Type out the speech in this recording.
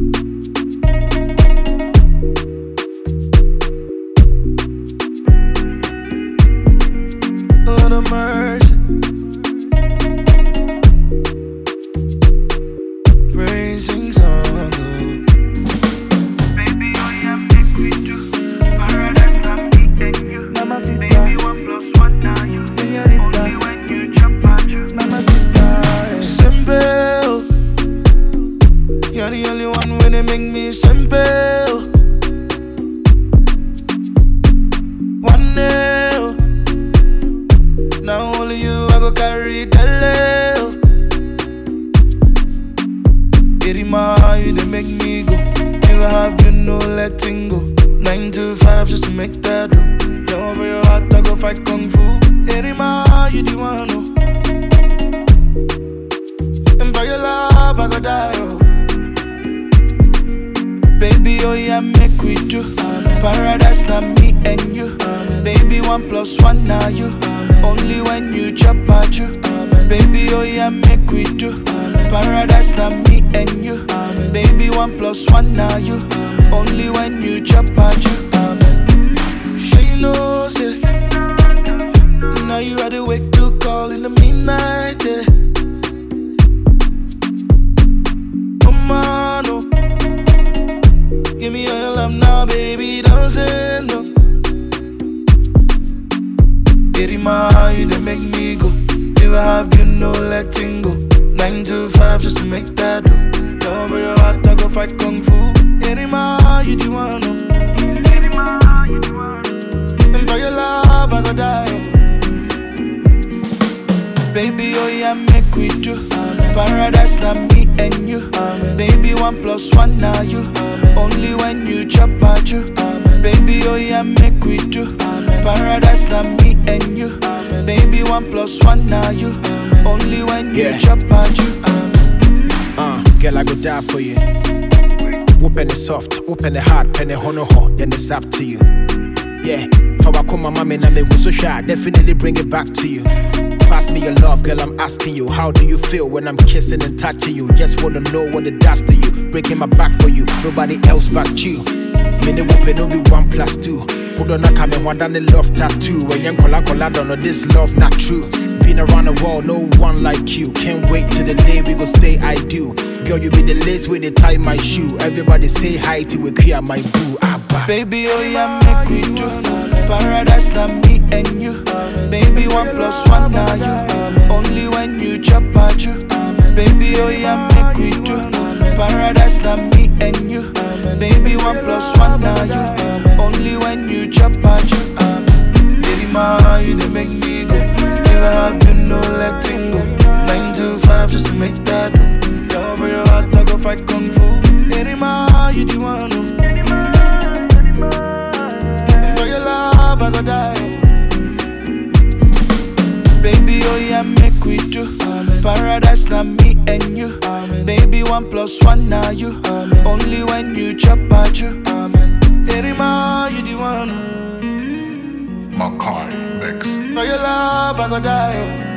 Lord of mercy. Make me go. Never have you no letting go. Nine to five just to make that do. Down for your heart, I go fight kung fu. Irima, you the one. Oh. And for your love, I go die, oh. Baby, oh yeah, make we do Paradise, now me and you Baby, one plus one, now you Only when you one plus one, now you Only when you chop out you She knows it Now you the wake to call in the midnight, yeah Come on, oh. Give me all your love now, baby, don't say no. Irima, you they make me go. Never have you no letting go. Nine to five just to make that do. Down for fight kung fu. Irima, you the one. Irima, you the one And for your love, I go die. Baby, oh yeah, make we do. Paradise, now me and you. Baby, one plus one, now you. Only when you chop out you Baby, oh yeah, make we do. Paradise, now me and you. Baby, one plus one, now you. Only when you chop out you Uh, girl, I go die for you. Whooping it soft, whooping it hard, penny hono ho, then it's up to you. Yeah, for I call my mommy and me was so shy, definitely bring it back to you. Pass me your love, girl, I'm asking you. How do you feel when I'm kissing and touching you? Just wanna know what it does to you. Breaking my back for you, nobody else but you. Mini whooping, no be one plus two. Hold on, I come and one the love tattoo. When young cola cola don't know this love not true. Been around the world, no one like you. Can't wait till the day we go say I do. Girl, you be the lace with the tie my shoe. Everybody say hi to a queer my boo. Abba. Baby, oh yeah, make we do Paradise, now me and you Baby, one plus one, now you Only when you chop out you Baby, oh yeah, make we do Paradise, now me and you Baby, one plus one, now you fight kung fu Baby, ma, you the one, oh. And for your love, I go die. Baby, oh yeah, make we do Paradise, now me and you Baby, one plus one, now you Only when you chop out you Erima, you the one Makai Mix. For your love, I go die. oh.